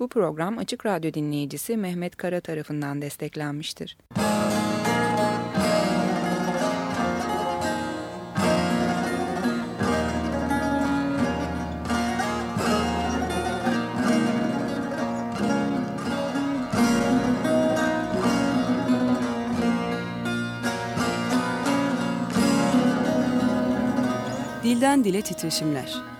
Bu program Açık Radyo dinleyicisi Mehmet Kara tarafından desteklenmiştir. Dilden Dile Titreşimler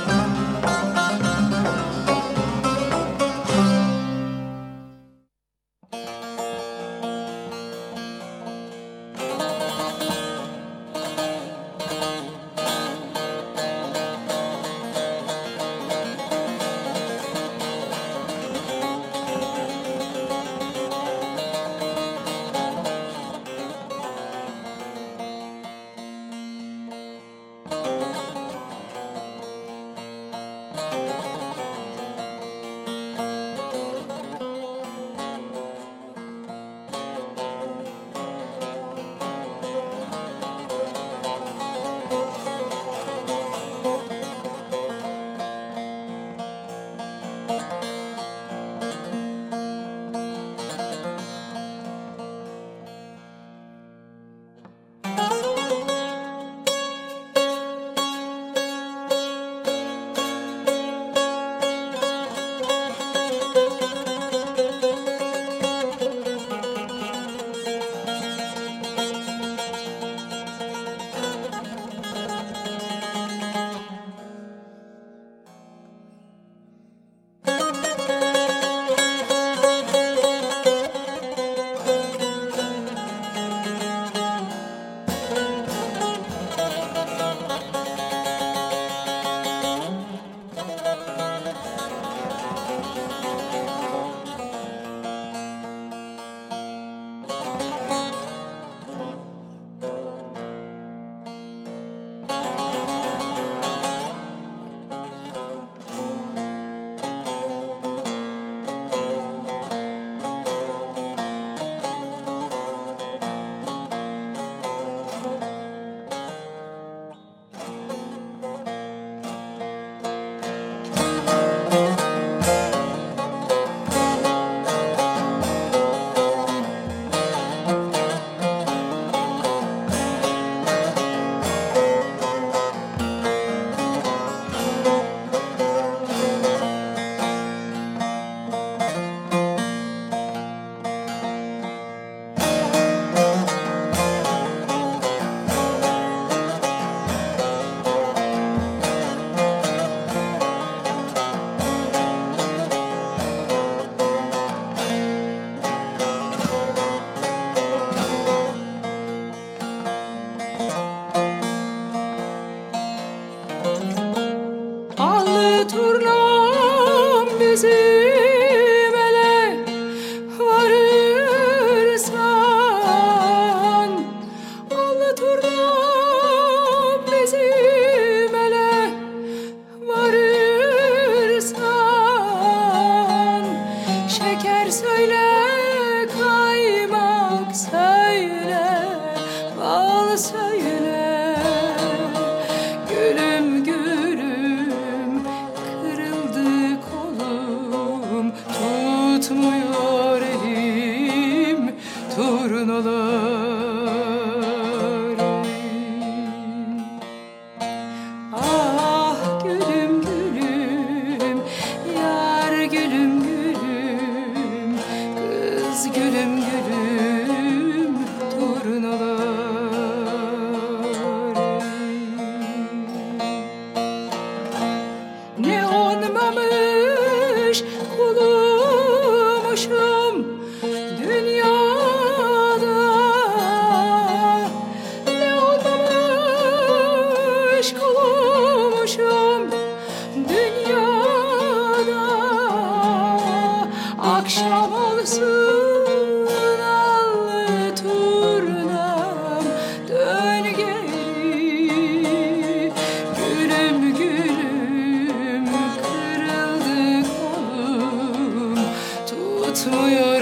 to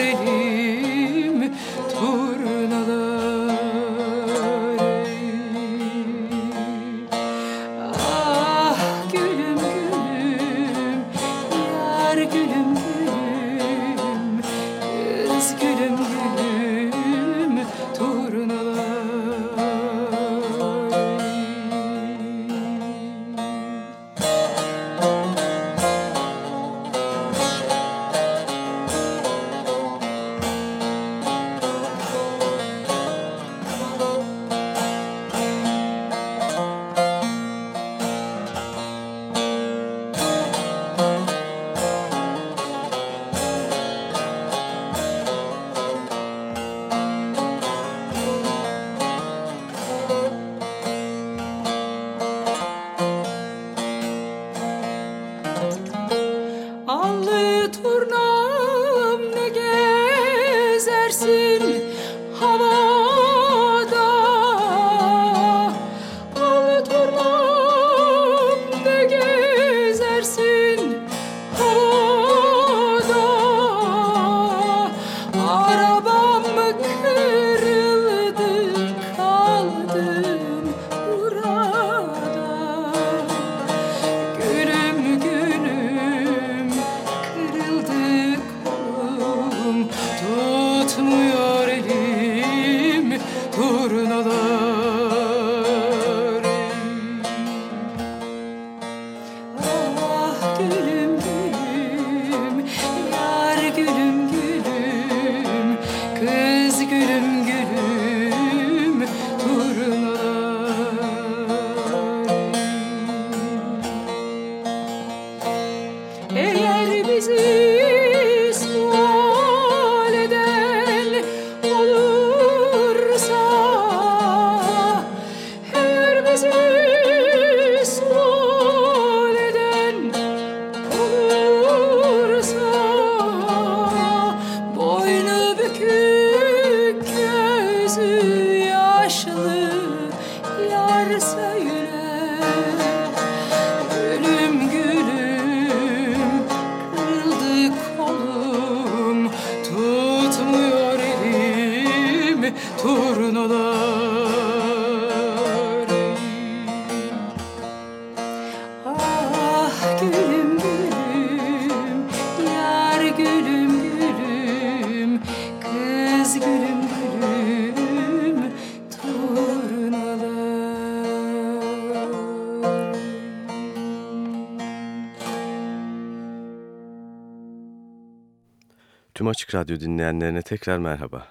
Açık Radyo dinleyenlerine tekrar merhaba.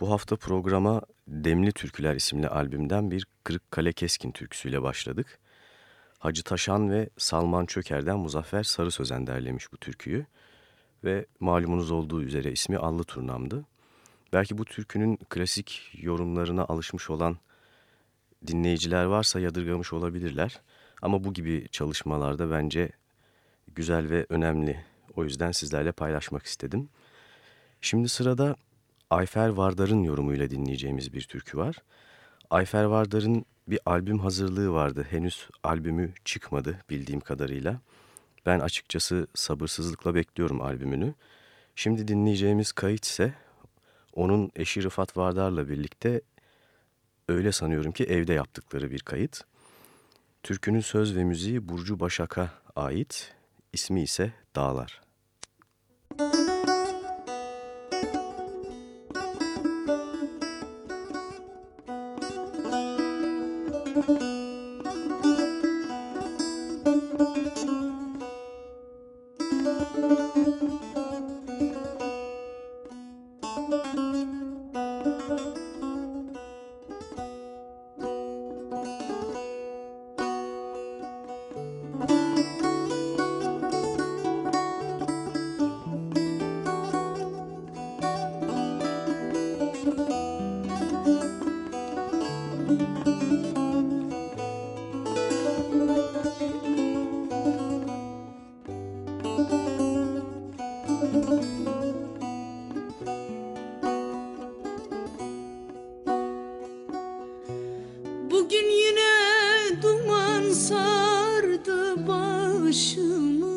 Bu hafta programa Demli Türküler isimli albümden bir Kırıkkale Keskin türküsüyle başladık. Hacı Taşan ve Salman Çöker'den Muzaffer Sarı Sözen derlemiş bu türküyü ve malumunuz olduğu üzere ismi Allı Turnam'dı. Belki bu türkünün klasik yorumlarına alışmış olan dinleyiciler varsa yadırgamış olabilirler. Ama bu gibi çalışmalarda bence güzel ve önemli o yüzden sizlerle paylaşmak istedim. Şimdi sırada Ayfer Vardar'ın yorumuyla dinleyeceğimiz bir türkü var. Ayfer Vardar'ın bir albüm hazırlığı vardı. Henüz albümü çıkmadı bildiğim kadarıyla. Ben açıkçası sabırsızlıkla bekliyorum albümünü. Şimdi dinleyeceğimiz kayıt ise onun eşi Rıfat Vardar'la birlikte öyle sanıyorum ki evde yaptıkları bir kayıt. Türkünün söz ve müziği Burcu Başak'a ait, ismi ise Dağlar. başımı.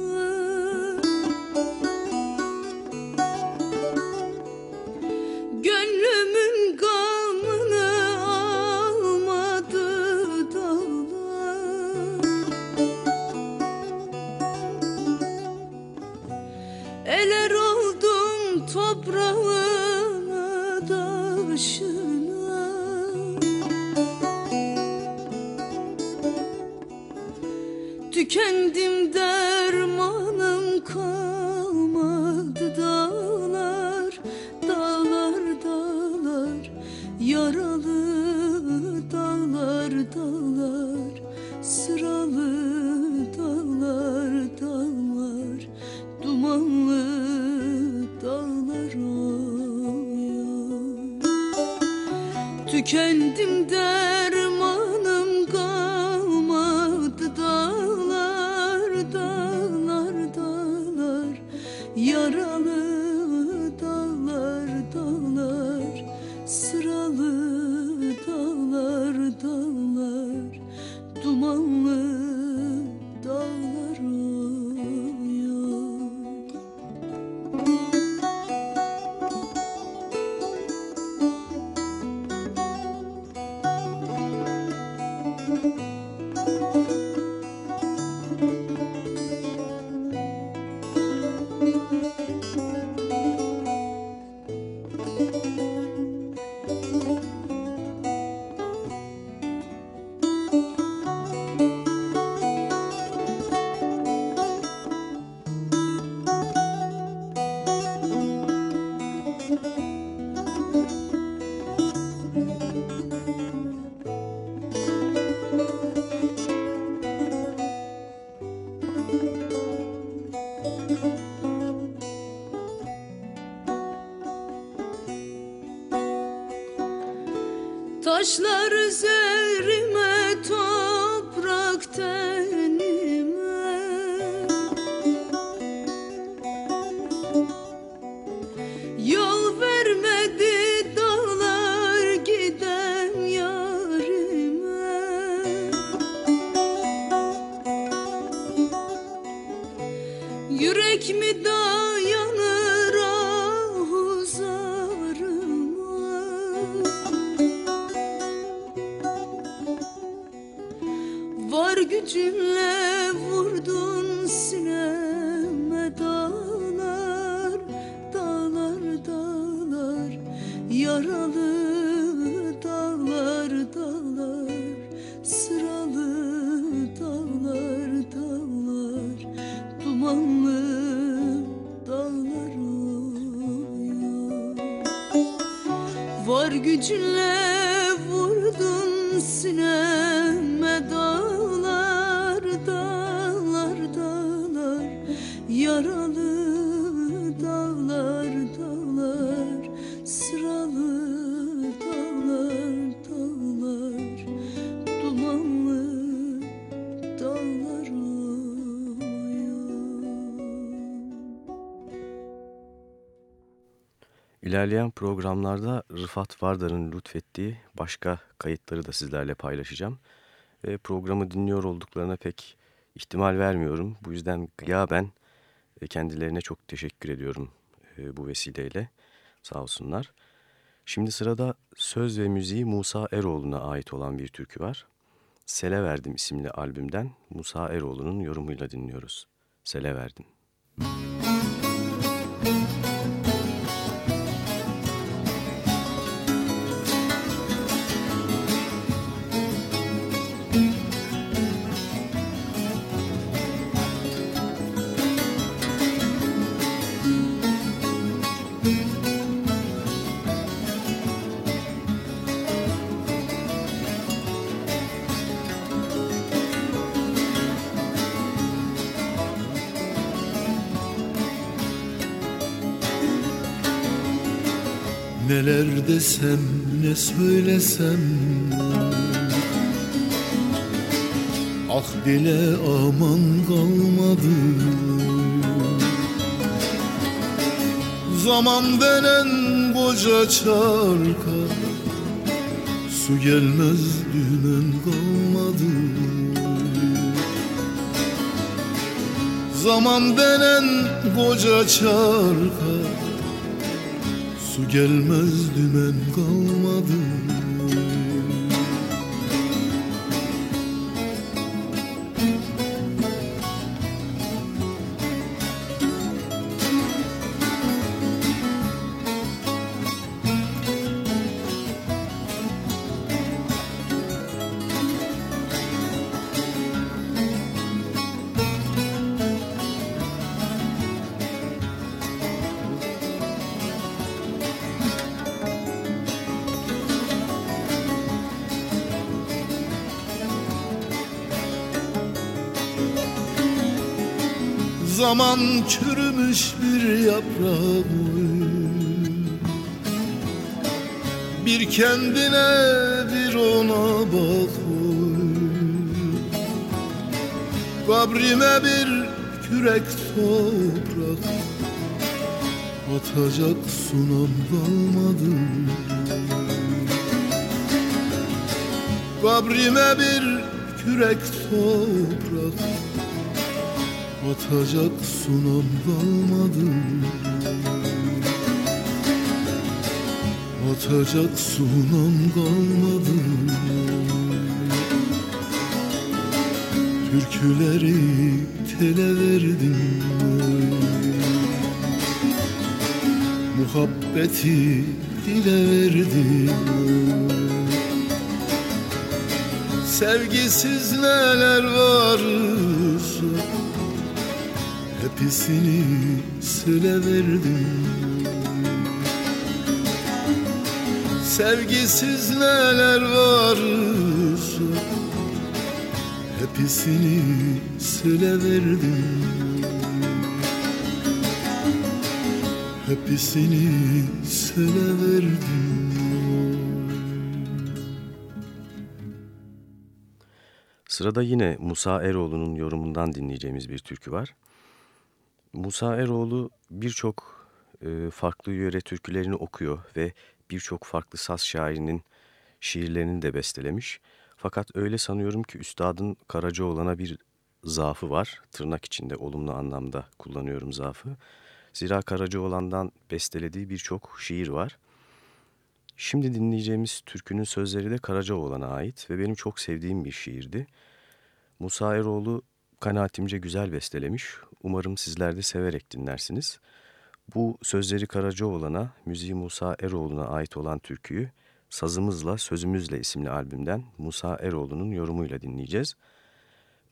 Taşlar üzerime İlerleyen programlarda Rıfat Vardar'ın lütfettiği başka kayıtları da sizlerle paylaşacağım. Ve programı dinliyor olduklarına pek ihtimal vermiyorum. Bu yüzden ya ben kendilerine çok teşekkür ediyorum e, bu vesileyle. Sağ olsunlar. Şimdi sırada söz ve müziği Musa Eroğlu'na ait olan bir türkü var. Sele Verdim isimli albümden Musa Eroğlu'nun yorumuyla dinliyoruz. Sele Verdim. Desem ne söylesem? Ah dile aman kalmadı. Zaman denen koca çarka Su gelmez dümen kalmadı. Zaman denen koca çarka gelmez dümen kalmadı Zaman çürümüş bir yaprak Bir kendine bir ona bak Kabrime bir kürek toprak Atacak sunam kalmadı. Kabrime bir kürek toprak Atacak sunam kalmadı. Atacak sunam kalmadı. Türküleri tele verdim Muhabbeti dile verdim Sevgisiz neler varsa Hepsini söyle verdim Sevgisiz neler varsa Hepsini söyle verdim Hepsini söyle verdim Sırada yine Musa Eroğlu'nun yorumundan dinleyeceğimiz bir türkü var. Musa Eroğlu birçok e, farklı yöre türkülerini okuyor ve birçok farklı saz şairinin şiirlerini de bestelemiş. Fakat öyle sanıyorum ki üstadın Karacaoğlan'a bir zaafı var. Tırnak içinde olumlu anlamda kullanıyorum zaafı. Zira Karacaoğlan'dan bestelediği birçok şiir var. Şimdi dinleyeceğimiz türkünün sözleri de Karacaoğlan'a ait ve benim çok sevdiğim bir şiirdi. Musa Eroğlu kanaatimce güzel bestelemiş. Umarım sizler de severek dinlersiniz. Bu sözleri Karacaoğlan'a, müziği Musa Eroğlu'na ait olan türküyü Sazımızla Sözümüzle isimli albümden Musa Eroğlu'nun yorumuyla dinleyeceğiz.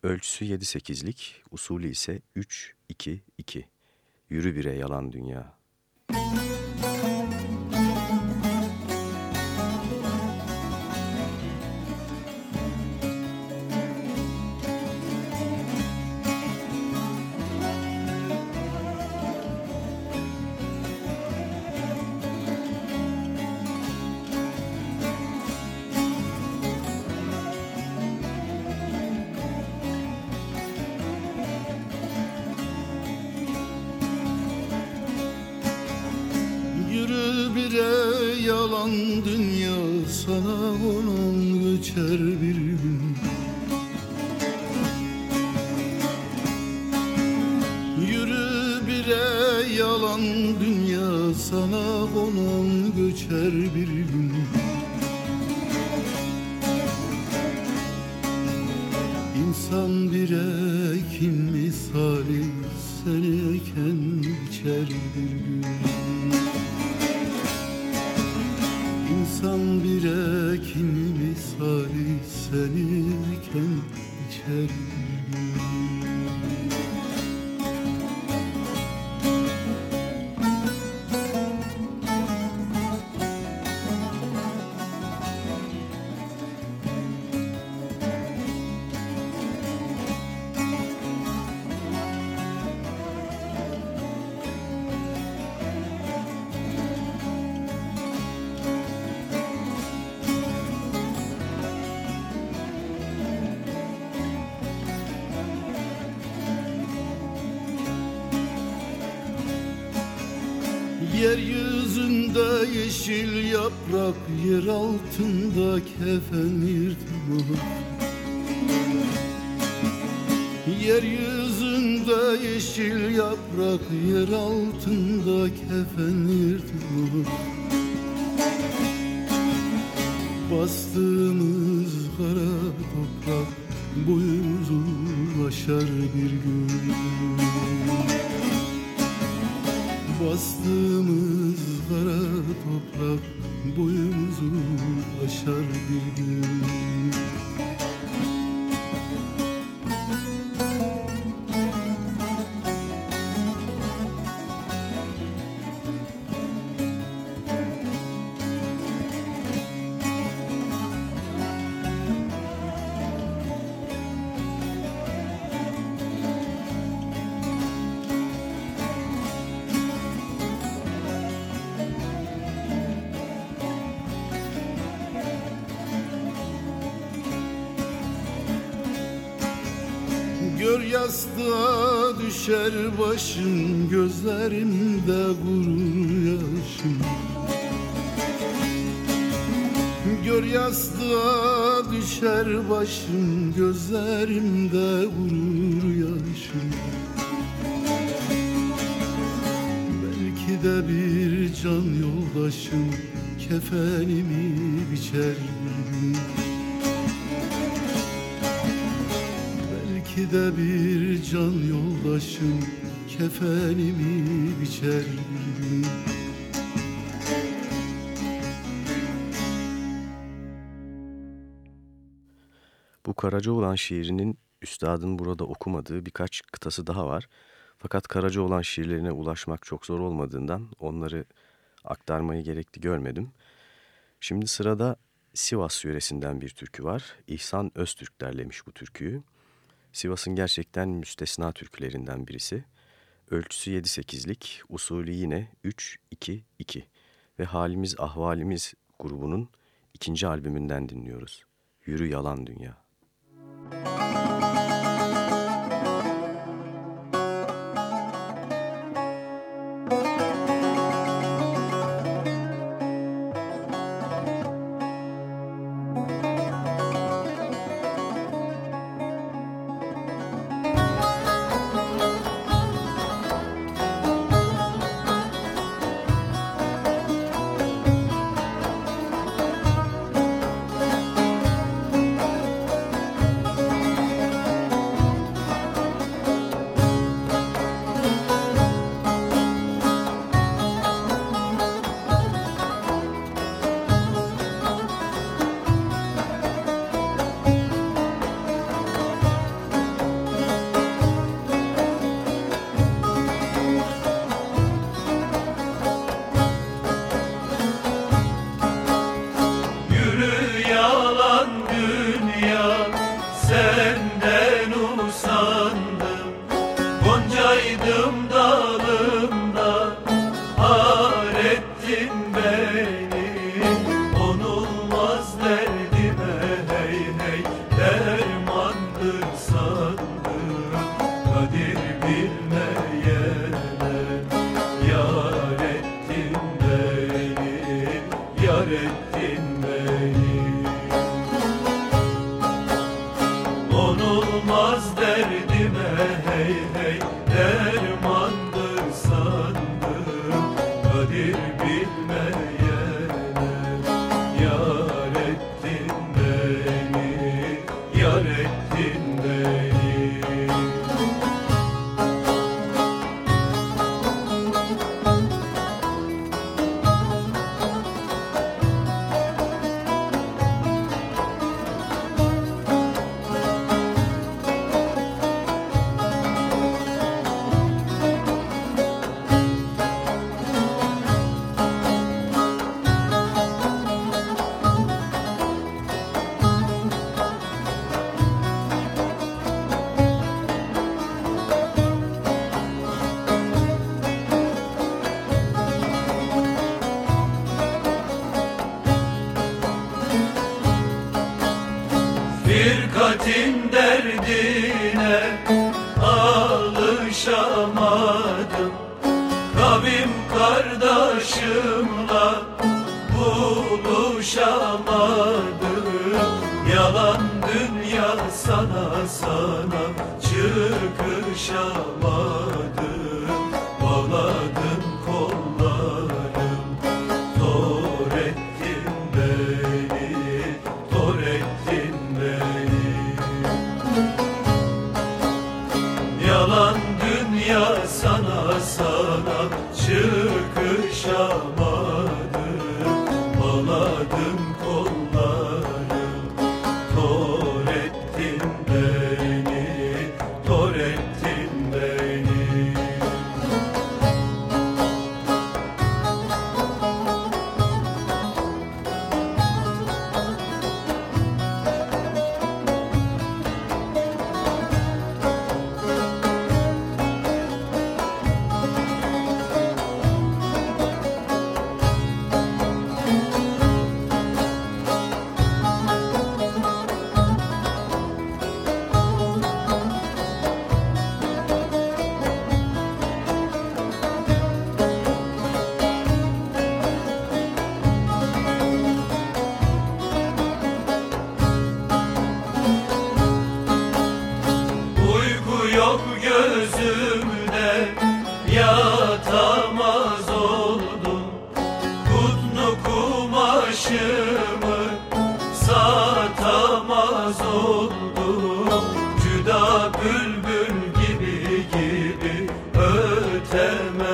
Ölçüsü 7-8'lik, usulü ise 3-2-2. Yürü bire yalan dünya. Müzik Yeryüzünde kefen yırtma Yeryüzünde yeşil yaprak Yer altında kefen yırtma Bastığımız kara toprak Boyumuzu aşar bir gün Bastığımız kara toprak boyumuzu aşar bir gün Bu Karacaoğlan şiirinin üstadın burada okumadığı birkaç kıtası daha var. Fakat Karacaoğlan şiirlerine ulaşmak çok zor olmadığından onları aktarmayı gerekli görmedim. Şimdi sırada Sivas yöresinden bir türkü var. İhsan Öztürk derlemiş bu türküyü. Sivas'ın gerçekten müstesna türkülerinden birisi. Ölçüsü 7-8'lik, usulü yine 3-2-2 ve Halimiz Ahvalimiz grubunun ikinci albümünden dinliyoruz. Yürü Yalan Dünya. Doom. Buluşamadım Yalan dünya sana sana çıkışamadım sevmez.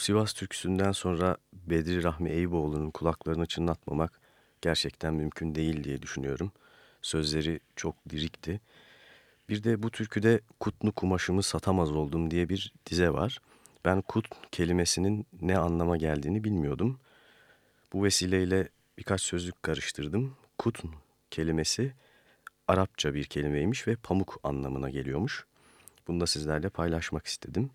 Sivas türküsünden sonra Bedri Rahmi Eyüboğlu'nun kulaklarını çınlatmamak gerçekten mümkün değil diye düşünüyorum. Sözleri çok lirikti. Bir de bu türküde kutlu kumaşımı satamaz oldum diye bir dize var. Ben kut kelimesinin ne anlama geldiğini bilmiyordum. Bu vesileyle birkaç sözlük karıştırdım. Kut kelimesi Arapça bir kelimeymiş ve pamuk anlamına geliyormuş. Bunu da sizlerle paylaşmak istedim.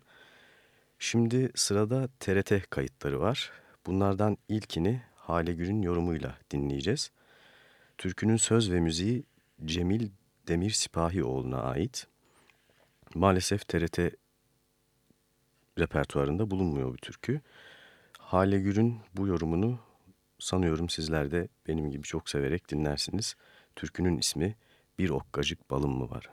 Şimdi sırada TRT kayıtları var. Bunlardan ilkini Hale Gür'ün yorumuyla dinleyeceğiz. Türkünün söz ve müziği Cemil Demir Sipahioğlu'na ait. Maalesef TRT repertuarında bulunmuyor bu türkü. Hale Gür'ün bu yorumunu sanıyorum sizler de benim gibi çok severek dinlersiniz. Türkünün ismi Bir Okkacık Balım mı var?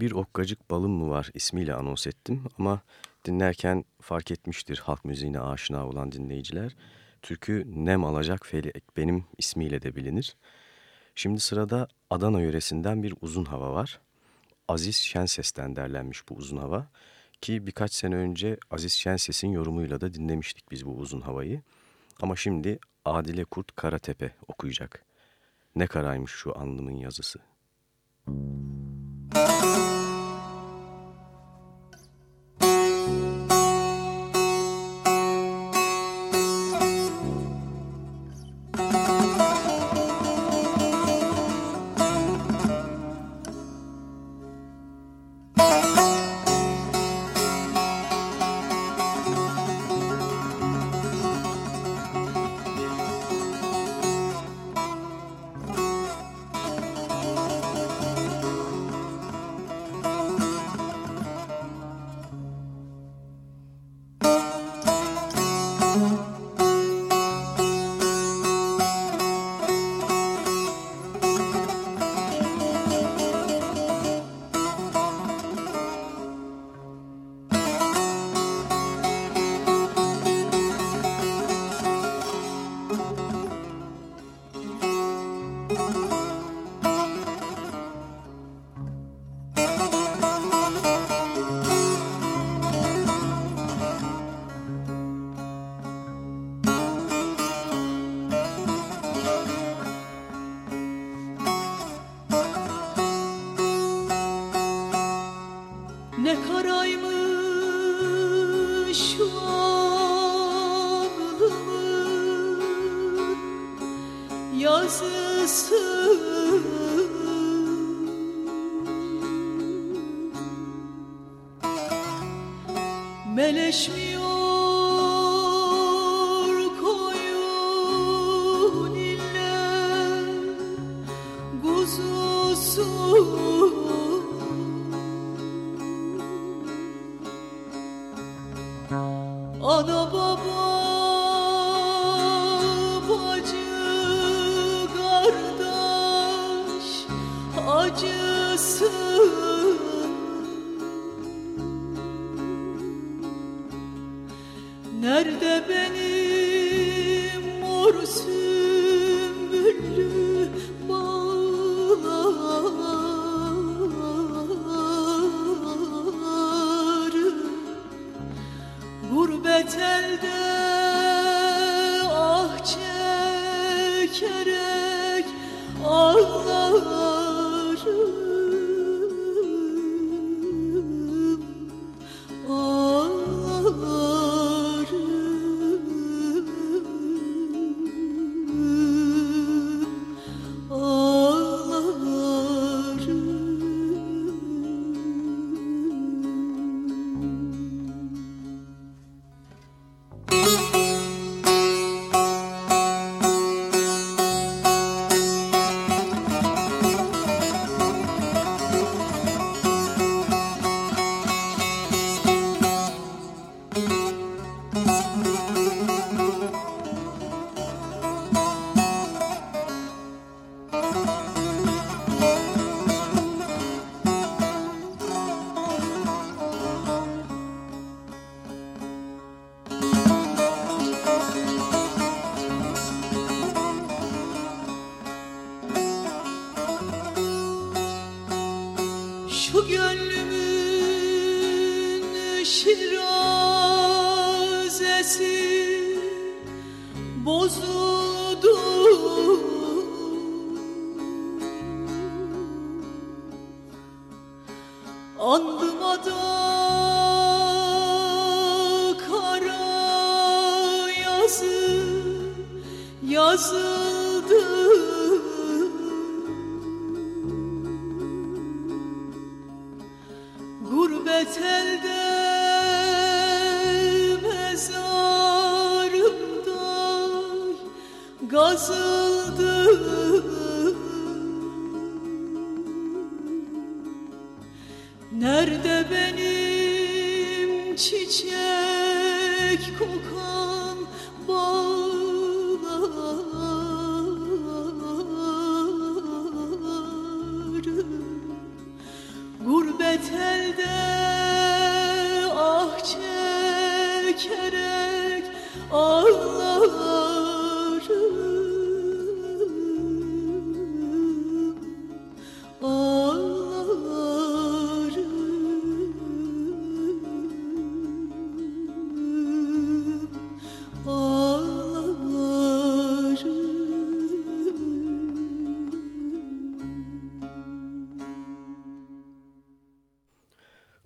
Bir Okkacık Balım mı var ismiyle anons ettim ama dinlerken fark etmiştir halk müziğine aşina olan dinleyiciler. Türkü Nem Alacak Felek benim ismiyle de bilinir. Şimdi sırada Adana yöresinden bir uzun hava var. Aziz Şenses'ten derlenmiş bu uzun hava. Ki birkaç sene önce Aziz Şenses'in yorumuyla da dinlemiştik biz bu uzun havayı. Ama şimdi Adile Kurt Karatepe okuyacak. Ne karaymış şu alnımın yazısı. Müzik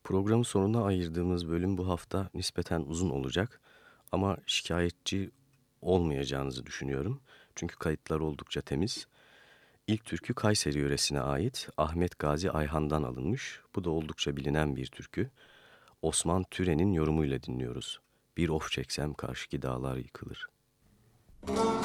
Programın sonuna ayırdığımız bölüm bu hafta nispeten uzun olacak ama şikayetçi olmayacağınızı düşünüyorum. Çünkü kayıtlar oldukça temiz. İlk türkü Kayseri yöresine ait Ahmet Gazi Ayhan'dan alınmış. Bu da oldukça bilinen bir türkü. Osman Türen'in yorumuyla dinliyoruz. Bir of çeksem karşıki dağlar yıkılır. Müzik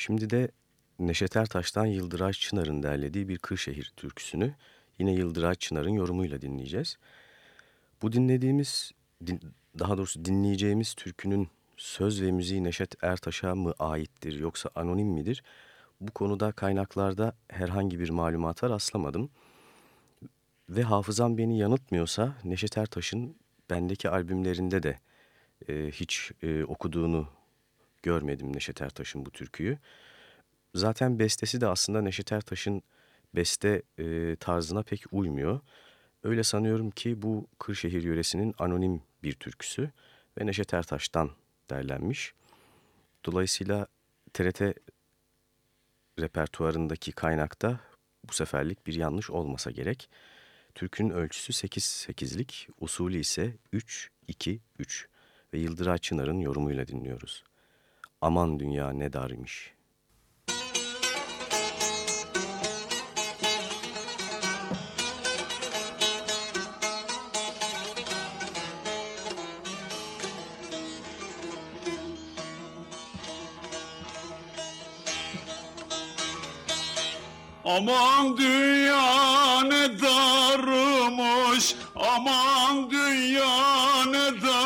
Şimdi de Neşet Ertaş'tan Yıldıray Çınar'ın derlediği bir Kırşehir türküsünü yine Yıldıray Çınar'ın yorumuyla dinleyeceğiz. Bu dinlediğimiz, din, daha doğrusu dinleyeceğimiz türkünün söz ve müziği Neşet Ertaş'a mı aittir yoksa anonim midir? Bu konuda kaynaklarda herhangi bir malumata rastlamadım. Ve hafızam beni yanıltmıyorsa Neşet Ertaş'ın bendeki albümlerinde de e, hiç e, okuduğunu görmedim Neşet Ertaş'ın bu türküyü. Zaten bestesi de aslında Neşet Ertaş'ın beste e, tarzına pek uymuyor. Öyle sanıyorum ki bu Kırşehir yöresinin anonim bir türküsü ve Neşet Ertaş'tan derlenmiş. Dolayısıyla TRT repertuarındaki kaynakta bu seferlik bir yanlış olmasa gerek. Türkünün ölçüsü 8-8'lik, usulü ise 3-2-3 ve Yıldıray Çınar'ın yorumuyla dinliyoruz. Aman dünya ne darmış. Aman dünya ne darmış, aman dünya ne darmış,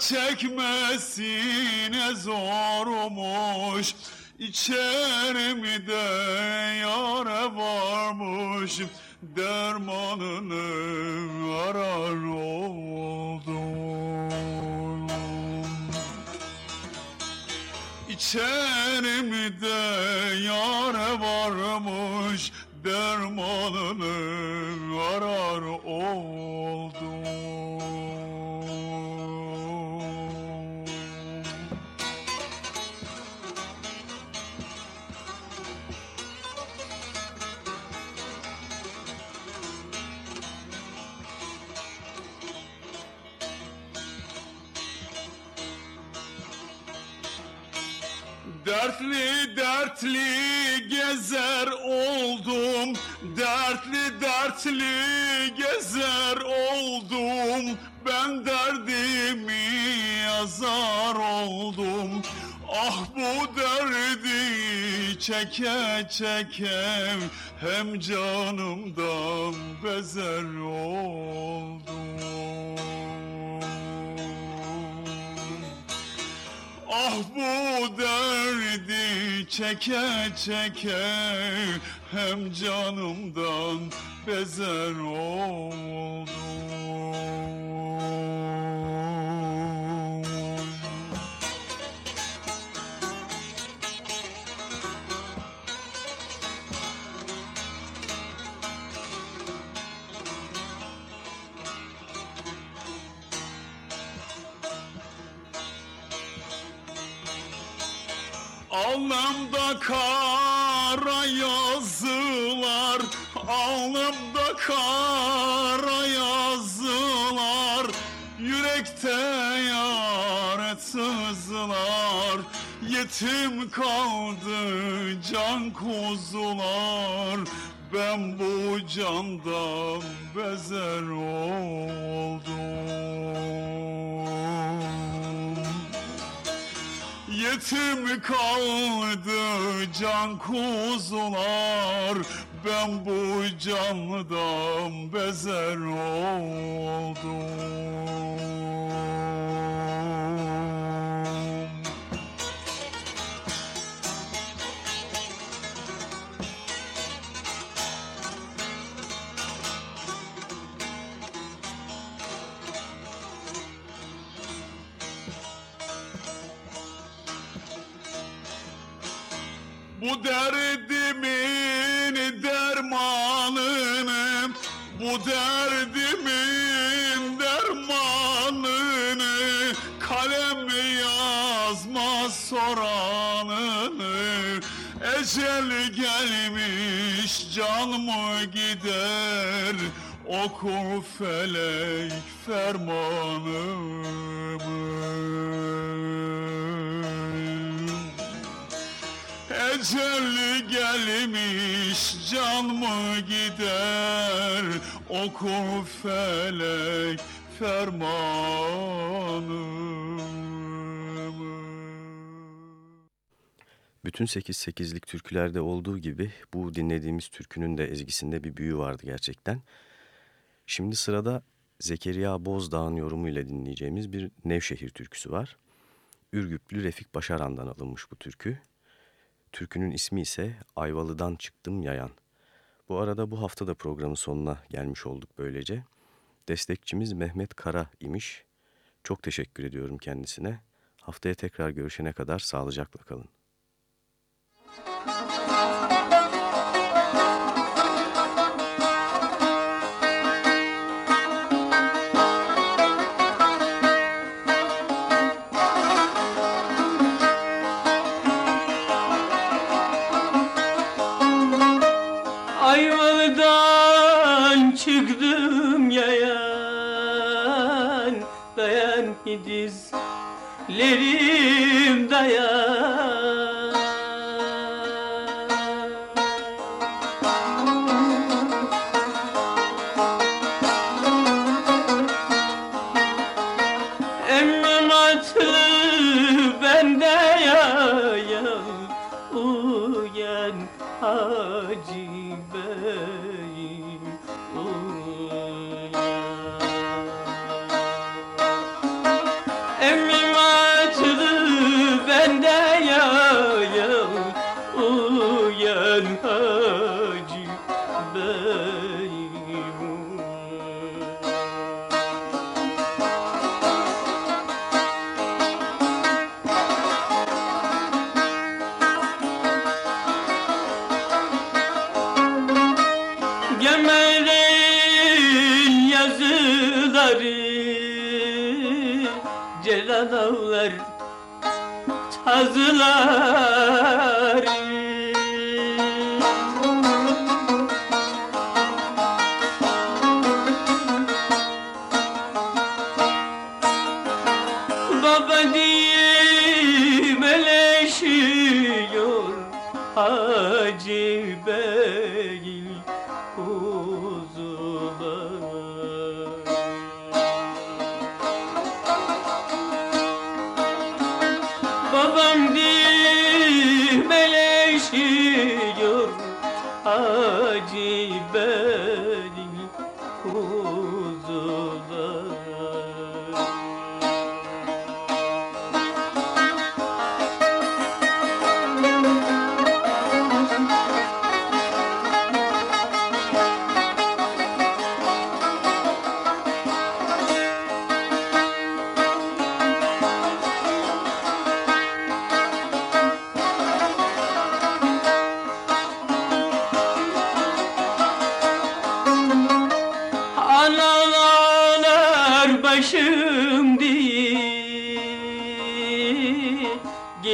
çekmesine zormuş. İçerimde yare varmış, dermanını arar oldum. İçerimde yare varmış dermanını Dertli gezer oldum Dertli dertli gezer oldum. Ben derdimi yazar oldum. Ah bu derdi çeke çeke Hem canımdan bezer oldum Ah bu derdi çeke çeke hem canımdan bezer oldum. Alnımda kara yazılar Alnımda kara yazılar. Yürekte yar sızlar Yetim kaldı can kuzular. Ben bu candan bezer oldum Yetim kaldı can kuzular. Ben bu candan bezer oldum Bu derdimin dermanını Bu derdimin dermanını Kalem yazmaz soranını Ecel gelmiş can mı gider Oku felek fermanımı Ecel gelmiş can mı gider Oku felek fermanı Bütün 8-8'lik türkülerde olduğu gibi bu dinlediğimiz türkünün de ezgisinde bir büyü vardı gerçekten. Şimdi sırada Zekeriya Bozdağ'ın yorumuyla dinleyeceğimiz bir Nevşehir türküsü var. Ürgüplü Refik Başaran'dan alınmış bu türkü. Türkünün ismi ise Ayvalı'dan Çıktım Yayan. Bu arada bu hafta da programın sonuna gelmiş olduk böylece. Destekçimiz Mehmet Kara imiş. Çok teşekkür ediyorum kendisine. Haftaya tekrar görüşene kadar sağlıcakla kalın. Dizlerim dayan Celal ağlar tazıları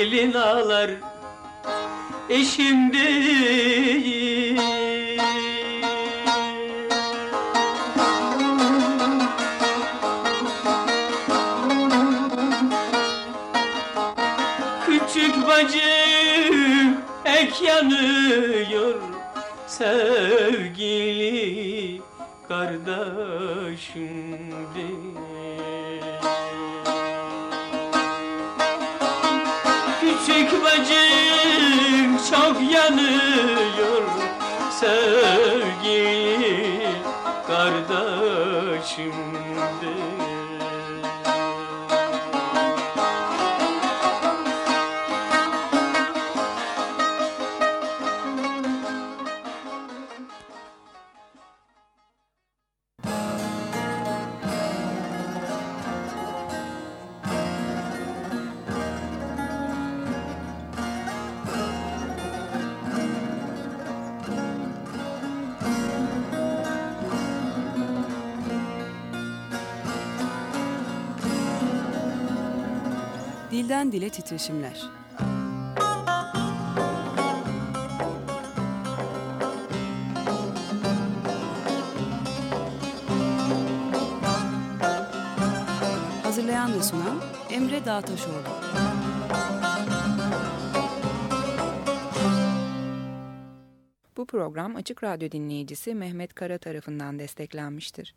Gelin ağlar eşim değil Küçük bacım ek yanıyor sevgili kardeşim değil. Bacım çok yanıyor. Sevgili kardeşim Dilden dile titreşimler. Hazırlayan ve sunan Emre Dağtaşoğlu. Bu program Açık Radyo dinleyicisi Mehmet Kara tarafından desteklenmiştir.